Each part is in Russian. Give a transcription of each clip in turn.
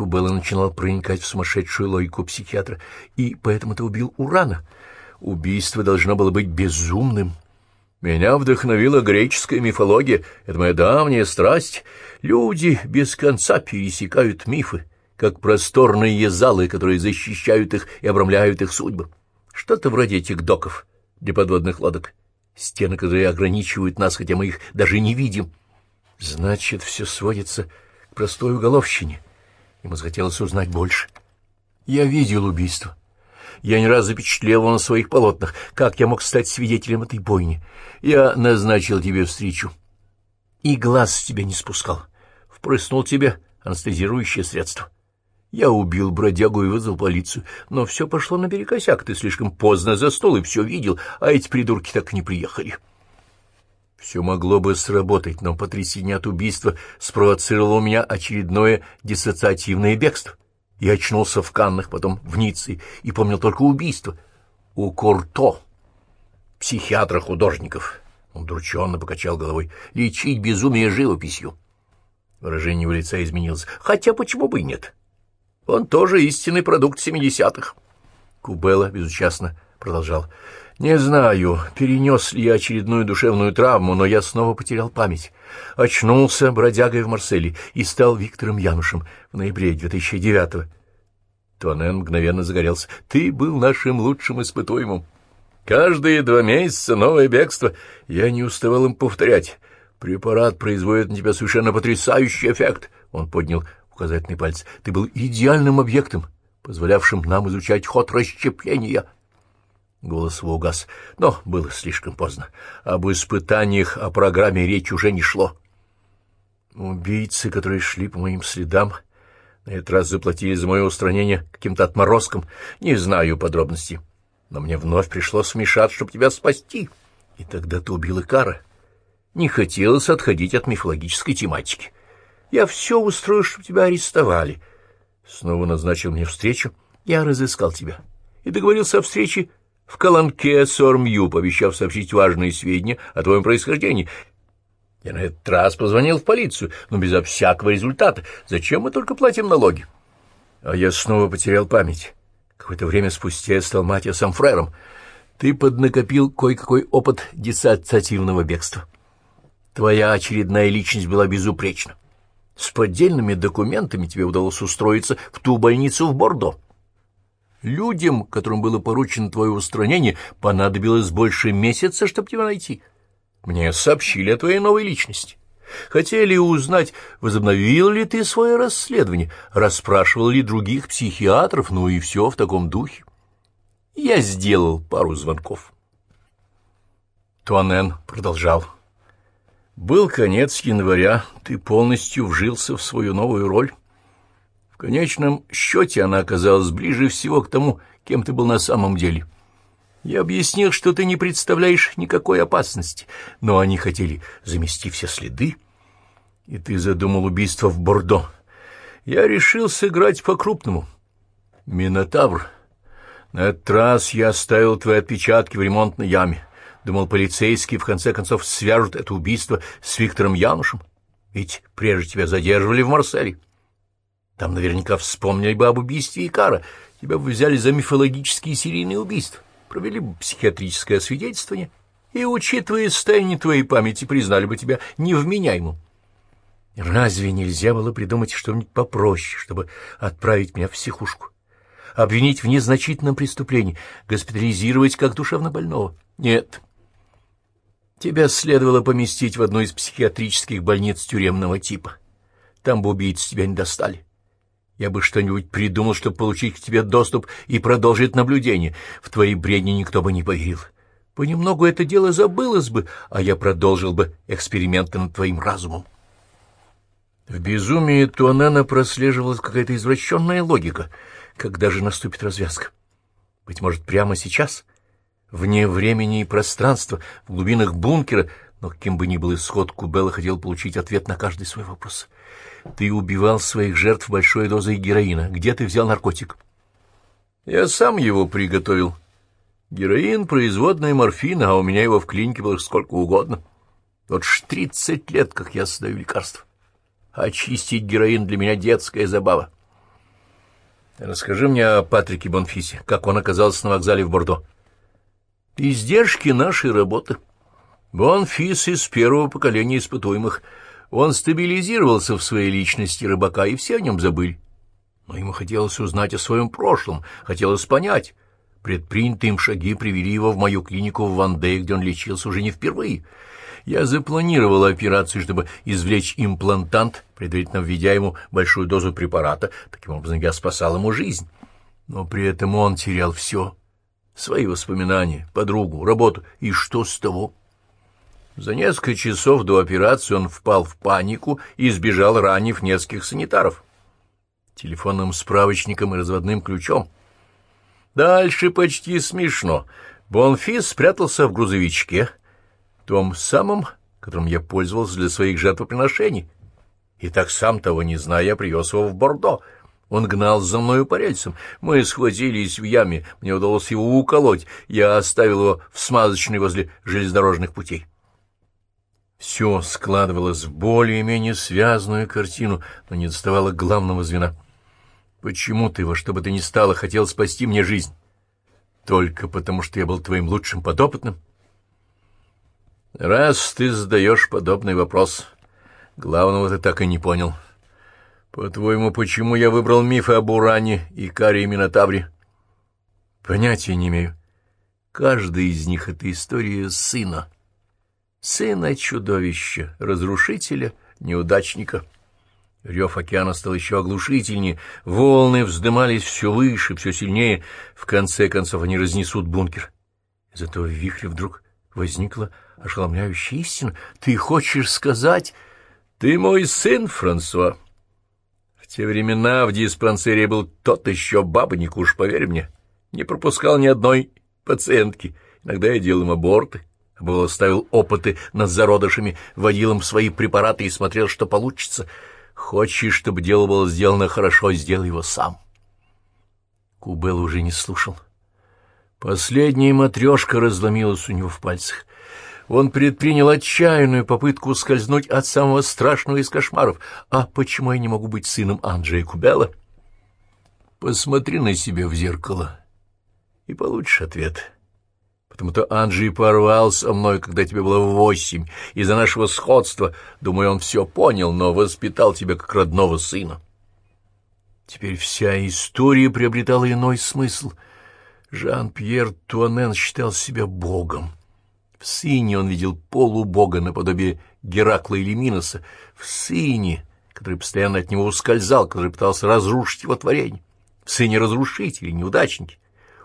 Кубелла начинал проникать в сумасшедшую логику психиатра. И поэтому ты убил Урана. Убийство должно было быть безумным. Меня вдохновила греческая мифология. Это моя давняя страсть. Люди без конца пересекают мифы, как просторные залы, которые защищают их и обрамляют их судьбы. Что-то вроде этих доков для подводных лодок. Стены, которые ограничивают нас, хотя мы их даже не видим. Значит, все сводится к простой уголовщине. Ему захотелось узнать больше. Я видел убийство. Я не раз запечатлел его на своих полотнах. Как я мог стать свидетелем этой бойни? Я назначил тебе встречу. И глаз с тебя не спускал. Впрыснул тебе анестезирующее средство. Я убил бродягу и вызвал полицию, но все пошло наперекосяк. Ты слишком поздно за стол и все видел, а эти придурки так и не приехали. Все могло бы сработать, но потрясение от убийства спровоцировало у меня очередное диссоциативное бегство. Я очнулся в Каннах, потом в Ницце, и помнил только убийство. У Курто, психиатра художников. Он друченно покачал головой. Лечить безумие живописью. Выражение его лица изменилось. Хотя почему бы и нет? Он тоже истинный продукт семидесятых. Кубела безучастно продолжал. Не знаю, перенес ли я очередную душевную травму, но я снова потерял память. Очнулся бродягой в Марселе и стал Виктором Янушем в ноябре 2009-го. Туанен мгновенно загорелся. «Ты был нашим лучшим испытуемым. Каждые два месяца новое бегство. Я не уставал им повторять. Препарат производит на тебя совершенно потрясающий эффект». Он поднял указательный палец. «Ты был идеальным объектом, позволявшим нам изучать ход расщепления». Голос его угас, но было слишком поздно. Об испытаниях, о программе речь уже не шло. Убийцы, которые шли по моим следам, на этот раз заплатили за мое устранение каким-то отморозком. Не знаю подробностей, но мне вновь пришлось вмешаться, чтобы тебя спасти. И тогда ты убил Икара. Не хотелось отходить от мифологической тематики. Я все устрою, чтобы тебя арестовали. Снова назначил мне встречу. Я разыскал тебя и договорился о встрече в Каланке Сормью, пообещав сообщить важные сведения о твоем происхождении. Я на этот раз позвонил в полицию, но безо всякого результата. Зачем мы только платим налоги? А я снова потерял память. Какое-то время спустя я стал Матиасом Фрером. Ты поднакопил кое-какой опыт диссоциативного бегства. Твоя очередная личность была безупречна. С поддельными документами тебе удалось устроиться в ту больницу в Бордо. Людям, которым было поручено твое устранение, понадобилось больше месяца, чтобы тебя найти. Мне сообщили о твоей новой личности. Хотели узнать, возобновил ли ты свое расследование, расспрашивал ли других психиатров, ну и все в таком духе. Я сделал пару звонков. Туанен продолжал. Был конец января, ты полностью вжился в свою новую роль конечном счете она оказалась ближе всего к тому, кем ты был на самом деле. Я объяснил, что ты не представляешь никакой опасности, но они хотели замести все следы, и ты задумал убийство в Бордо. Я решил сыграть по-крупному. Минотавр. На этот раз я оставил твои отпечатки в ремонтной яме. Думал, полицейские в конце концов свяжут это убийство с Виктором Янушем. Ведь прежде тебя задерживали в Марселе. Там наверняка вспомнили бы об убийстве Икара. Тебя бы взяли за мифологические серийные убийства, провели бы психиатрическое освидетельствование и, учитывая состояние твоей памяти, признали бы тебя невменяемым. Разве нельзя было придумать что-нибудь попроще, чтобы отправить меня в психушку? Обвинить в незначительном преступлении, госпитализировать как душевнобольного? Нет. Тебя следовало поместить в одну из психиатрических больниц тюремного типа. Там бы убийцы тебя не достали. Я бы что-нибудь придумал, чтобы получить к тебе доступ и продолжить наблюдение. В твои бредни никто бы не поверил. Понемногу это дело забылось бы, а я продолжил бы эксперименты над твоим разумом. В безумии Туанена прослеживалась какая-то извращенная логика. Когда же наступит развязка? Быть может, прямо сейчас? Вне времени и пространства, в глубинах бункера, но каким бы ни был исход, Кубелла хотел получить ответ на каждый свой вопрос — ты убивал своих жертв большой дозой героина. Где ты взял наркотик? Я сам его приготовил. Героин — производная морфина, а у меня его в клинике было сколько угодно. Вот ж тридцать лет, как я создаю лекарства. Очистить героин для меня детская забава. Расскажи мне о Патрике Бонфисе, как он оказался на вокзале в Бордо. Издержки нашей работы. Бонфис из первого поколения испытуемых. Он стабилизировался в своей личности рыбака, и все о нем забыли. Но ему хотелось узнать о своем прошлом, хотелось понять. Предпринятые им шаги привели его в мою клинику в Вандее, где он лечился уже не впервые. Я запланировал операцию, чтобы извлечь имплантант, предварительно введя ему большую дозу препарата. Таким образом, я спасал ему жизнь. Но при этом он терял все. Свои воспоминания, подругу, работу. И что с того? За несколько часов до операции он впал в панику и сбежал, ранив нескольких санитаров. Телефонным справочником и разводным ключом. Дальше почти смешно. Бонфис спрятался в грузовичке, том самом, которым я пользовался для своих жертвоприношений. И так сам того не зная, я привез его в Бордо. Он гнал за мною по рельсам. Мы схватились в яме, мне удалось его уколоть. Я оставил его в смазочной возле железнодорожных путей. Все складывалось в более-менее связанную картину, но не доставало главного звена. Почему ты во что бы то ни стало хотел спасти мне жизнь? Только потому, что я был твоим лучшим подопытным? — Раз ты задаешь подобный вопрос, главного ты так и не понял. По-твоему, почему я выбрал мифы об Уране, и Минотавре? Понятия не имею. Каждый из них — это история сына. Сына чудовища, разрушителя, неудачника. Рев океана стал еще оглушительнее, волны вздымались все выше, все сильнее. В конце концов они разнесут бункер. Из этого вихря вдруг возникла ошеломляющая истина. Ты хочешь сказать... Ты мой сын, Франсуа. В те времена в диспансере был тот еще бабник, уж поверь мне. Не пропускал ни одной пациентки. Иногда я делал им аборты, а бывало ставил опыты над зародышами, вводил им свои препараты и смотрел, что получится. Хочешь, чтобы дело было сделано хорошо, сделай его сам. Кубел уже не слушал. Последняя матрешка разломилась у него в пальцах. Он предпринял отчаянную попытку скользнуть от самого страшного из кошмаров. А почему я не могу быть сыном Анджея Кубела? Посмотри на себя в зеркало и получишь ответ. Потому-то Анджей порвал со мной, когда тебе было восемь, из-за нашего сходства. Думаю, он все понял, но воспитал тебя как родного сына. Теперь вся история приобретала иной смысл. Жан-Пьер Туанен считал себя богом. В сыне он видел полубога наподобие Геракла или Миноса, в сыне, который постоянно от него ускользал, который пытался разрушить его творение, в сыне разрушителя, неудачники.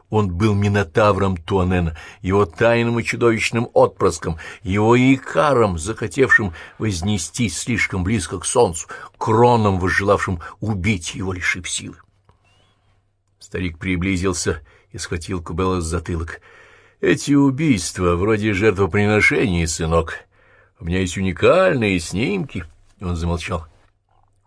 Он был Минотавром Туанена, его тайным и чудовищным отпрыском, его икаром, захотевшим вознестись слишком близко к солнцу, кроном, возжелавшим убить его, лишив силы. Старик приблизился и схватил Кубела с затылок — эти убийства вроде жертвоприношений, сынок. У меня есть уникальные снимки. Он замолчал.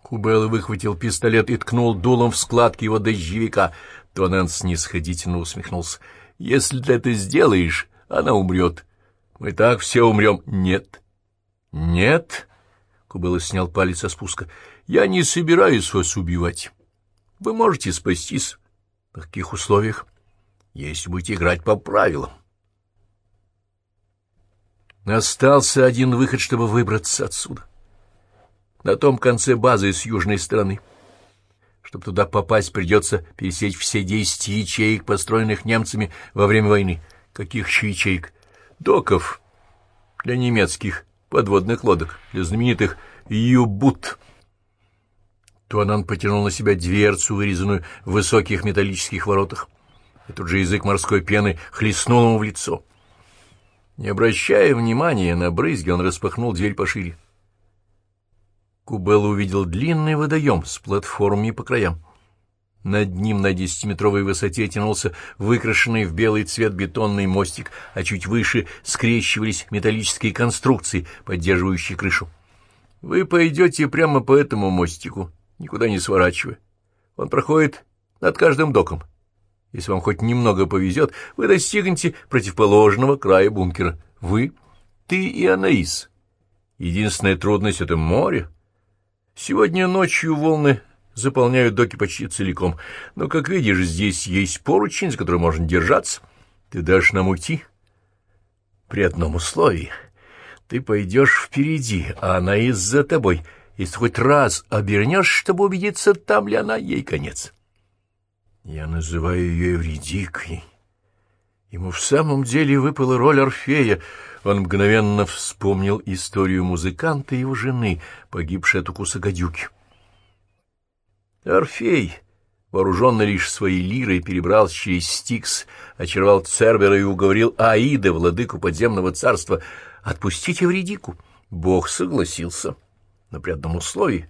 Кубелла выхватил пистолет и ткнул дулом в складки его дождевика. Тонен снисходительно усмехнулся. «Если ты это сделаешь, она умрет. Мы так все умрем». «Нет». «Нет?» — Кубелла снял палец со спуска. «Я не собираюсь вас убивать. Вы можете спастись. На каких условиях?» «Если будете играть по правилам». Остался один выход, чтобы выбраться отсюда. На том конце базы с южной стороны. Чтобы туда попасть, придется пересечь все десять ячеек, построенных немцами во время войны. Каких еще ячеек? Доков для немецких подводных лодок, для знаменитых «Юбут». Туанан потянул на себя дверцу, вырезанную в высоких металлических воротах. И тут же язык морской пены хлестнул ему в лицо. Не обращая внимания на брызги, он распахнул дверь пошире. Кубелла увидел длинный водоем с платформами по краям. Над ним на десятиметровой высоте тянулся выкрашенный в белый цвет бетонный мостик, а чуть выше скрещивались металлические конструкции, поддерживающие крышу. Вы пойдете прямо по этому мостику, никуда не сворачивая. Он проходит над каждым доком. Если вам хоть немного повезет, вы достигнете противоположного края бункера. Вы, ты и Анаис. Единственная трудность — это море. Сегодня ночью волны заполняют доки почти целиком. Но, как видишь, здесь есть поручень, за который можно держаться. Ты дашь нам уйти? При одном условии. Ты пойдешь впереди, а она из-за тобой. Если хоть раз обернешь, чтобы убедиться, там ли она, ей конец. Я называю ее Эвредикой. Ему в самом деле выпала роль Орфея. Он мгновенно вспомнил историю музыканта и его жены, погибшей от укуса гадюки. Орфей, вооруженный лишь своей лирой, перебрался через Стикс, очаровал Цербера и уговорил Аида, владыку подземного царства, отпустить Эвредику. Бог согласился, но при одном условии.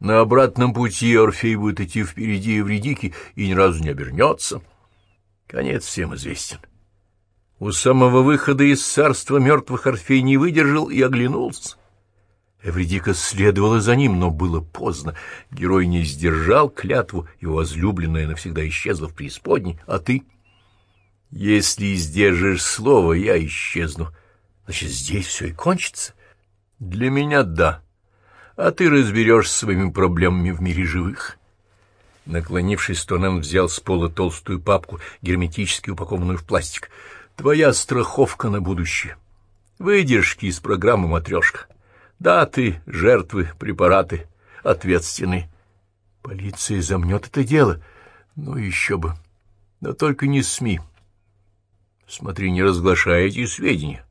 На обратном пути Орфей будет идти впереди Эвредики и ни разу не обернется. Конец всем известен. У самого выхода из царства мертвых Орфей не выдержал и оглянулся. Эвредика следовала за ним, но было поздно. Герой не сдержал клятву, его возлюбленная навсегда исчезла в преисподней, а ты... Если сдержишь слово, я исчезну. Значит, здесь все и кончится. Для меня — да. А ты разберешься своими проблемами в мире живых. Наклонившись, Тонен взял с пола толстую папку, герметически упакованную в пластик. Твоя страховка на будущее. Выдержки из программы «Матрешка». Даты, жертвы, препараты ответственны. Полиция замнет это дело. Ну, еще бы. Но только не СМИ. Смотри, не разглашай эти сведения.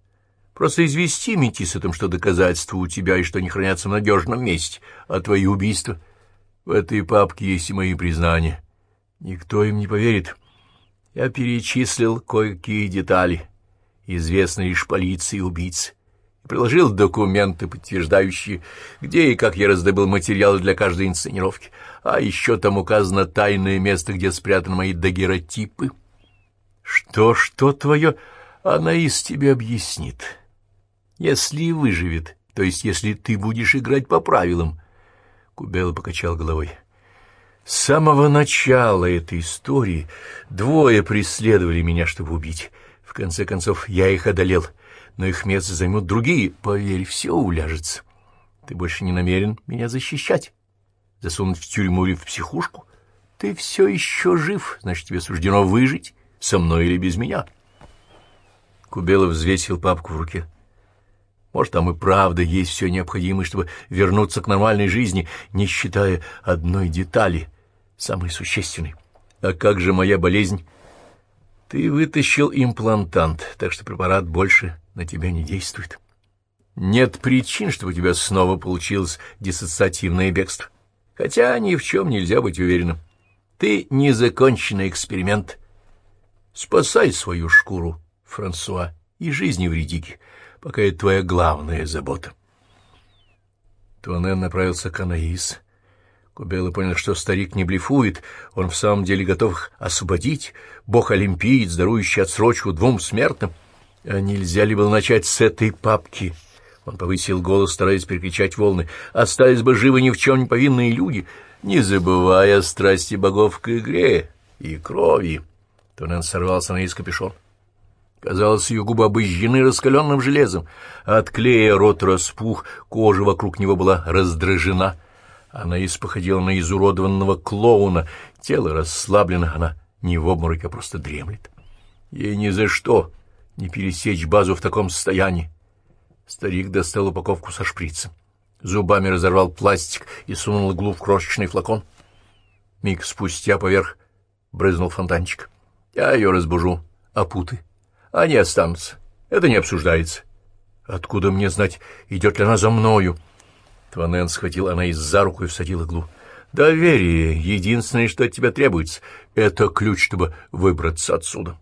Просто извести Метис о том, что доказательства у тебя и что они хранятся в надежном месте, а твои убийства... В этой папке есть и мои признания. Никто им не поверит. Я перечислил кое-какие детали, известные лишь полиции убийцы приложил документы, подтверждающие, где и как я раздобыл материалы для каждой инсценировки. А еще там указано тайное место, где спрятаны мои дагеротипы. Что, что твое, она из тебе объяснит. Если выживет, то есть если ты будешь играть по правилам. Кубела покачал головой. С самого начала этой истории двое преследовали меня, чтобы убить. В конце концов, я их одолел — но их место займут другие. Поверь, все уляжется. Ты больше не намерен меня защищать, засунуть в тюрьму или в психушку. Ты все еще жив, значит, тебе суждено выжить, со мной или без меня. Кубелов взвесил папку в руке. Может, там и правда есть все необходимое, чтобы вернуться к нормальной жизни, не считая одной детали, самой существенной. А как же моя болезнь? Ты вытащил имплантант, так что препарат больше на тебя не действует. Нет причин, чтобы у тебя снова получилось диссоциативное бегство. Хотя ни в чем нельзя быть уверенным. Ты незаконченный эксперимент. Спасай свою шкуру, Франсуа, и жизни вредики, пока это твоя главная забота. Туанен направился к Анаис. Кубела понял, что старик не блефует, он в самом деле готов их освободить, бог-олимпиец, дарующий отсрочку двум смертным — а нельзя ли было начать с этой папки? Он повысил голос, стараясь перекричать волны. Остались бы живы ни в чем не повинные люди, не забывая страсти богов к игре и крови. Тонен сорвался на из капюшон. Казалось, ее губы обожжены раскаленным железом. От клея рот распух, кожа вокруг него была раздражена. Она походила на изуродованного клоуна. Тело расслаблено, она не в обмороке, а просто дремлет. Ей ни за что не пересечь базу в таком состоянии. Старик достал упаковку со шприцем. Зубами разорвал пластик и сунул иглу в крошечный флакон. Миг спустя поверх брызнул фонтанчик. Я ее разбужу. А путы? Они останутся. Это не обсуждается. Откуда мне знать, идет ли она за мною? Тванен схватил она из за руку и всадил иглу. Доверие — единственное, что от тебя требуется. Это ключ, чтобы выбраться отсюда.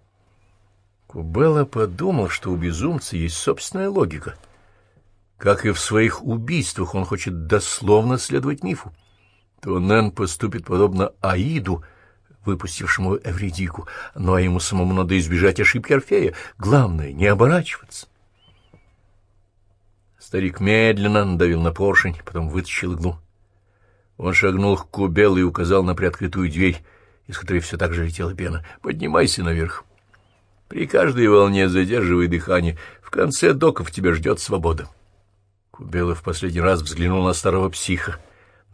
Кубелла подумал, что у безумца есть собственная логика. Как и в своих убийствах, он хочет дословно следовать мифу. То Нэн поступит подобно Аиду, выпустившему Эвредику, но ему самому надо избежать ошибки Орфея. Главное — не оборачиваться. Старик медленно надавил на поршень, потом вытащил иглу. Он шагнул к Кубеллу и указал на приоткрытую дверь, из которой все так же летела пена. «Поднимайся наверх». При каждой волне задерживай дыхание. В конце доков тебя ждет свобода. Кубелов в последний раз взглянул на старого психа.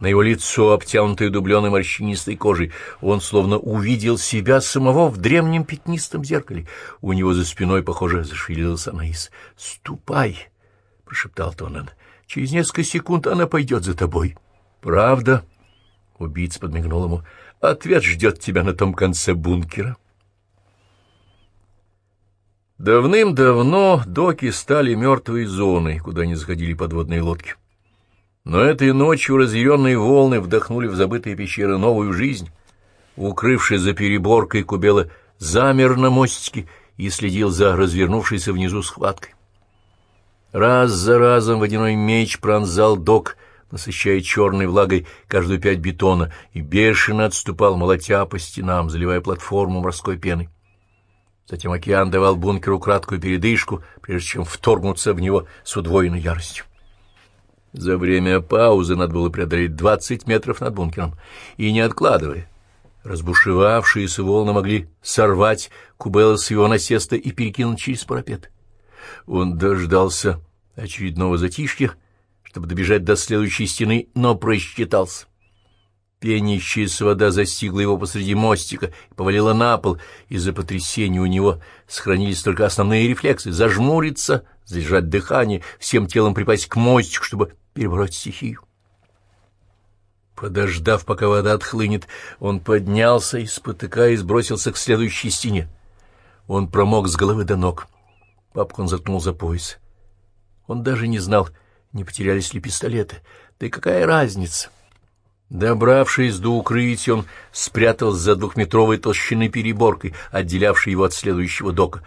На его лицо, обтянутое дубленой морщинистой кожей. Он словно увидел себя самого в древнем пятнистом зеркале. У него за спиной, похоже, зашевелилась Анаис. «Ступай!» — прошептал Тоннен. «Через несколько секунд она пойдет за тобой». «Правда?» — убийца подмигнул ему. «Ответ ждет тебя на том конце бункера». Давным-давно доки стали мертвой зоной, куда не заходили подводные лодки. Но этой ночью разъяренные волны вдохнули в забытые пещеры новую жизнь. Укрывшись за переборкой, Кубела замер на мостике и следил за развернувшейся внизу схваткой. Раз за разом водяной меч пронзал док, насыщая черной влагой каждую пять бетона, и бешено отступал, молотя по стенам, заливая платформу морской пеной. Затем океан давал бункеру краткую передышку, прежде чем вторгнуться в него с удвоенной яростью. За время паузы надо было преодолеть двадцать метров над бункером, и не откладывая. Разбушевавшиеся волны могли сорвать Кубела с его насеста и перекинуть через парапет. Он дождался очередного затишья, чтобы добежать до следующей стены, но просчитался. Пенящаяся вода застигла его посреди мостика и повалила на пол. Из-за потрясения у него сохранились только основные рефлексы — зажмуриться, задержать дыхание, всем телом припасть к мостику, чтобы перебороть стихию. Подождав, пока вода отхлынет, он поднялся и, спотыкаясь, бросился к следующей стене. Он промок с головы до ног. Папку он заткнул за пояс. Он даже не знал, не потерялись ли пистолеты. Да и какая разница? Добравшись до укрытия, он спрятался за двухметровой толщины переборкой, отделявшей его от следующего дока.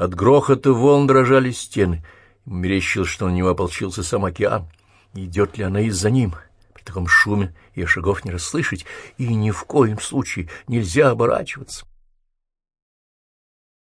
От грохота волн дрожали стены. Мерещил, что на него ополчился сам океан. Идет ли она из-за ним? При таком шуме ее шагов не расслышать, и ни в коем случае нельзя оборачиваться.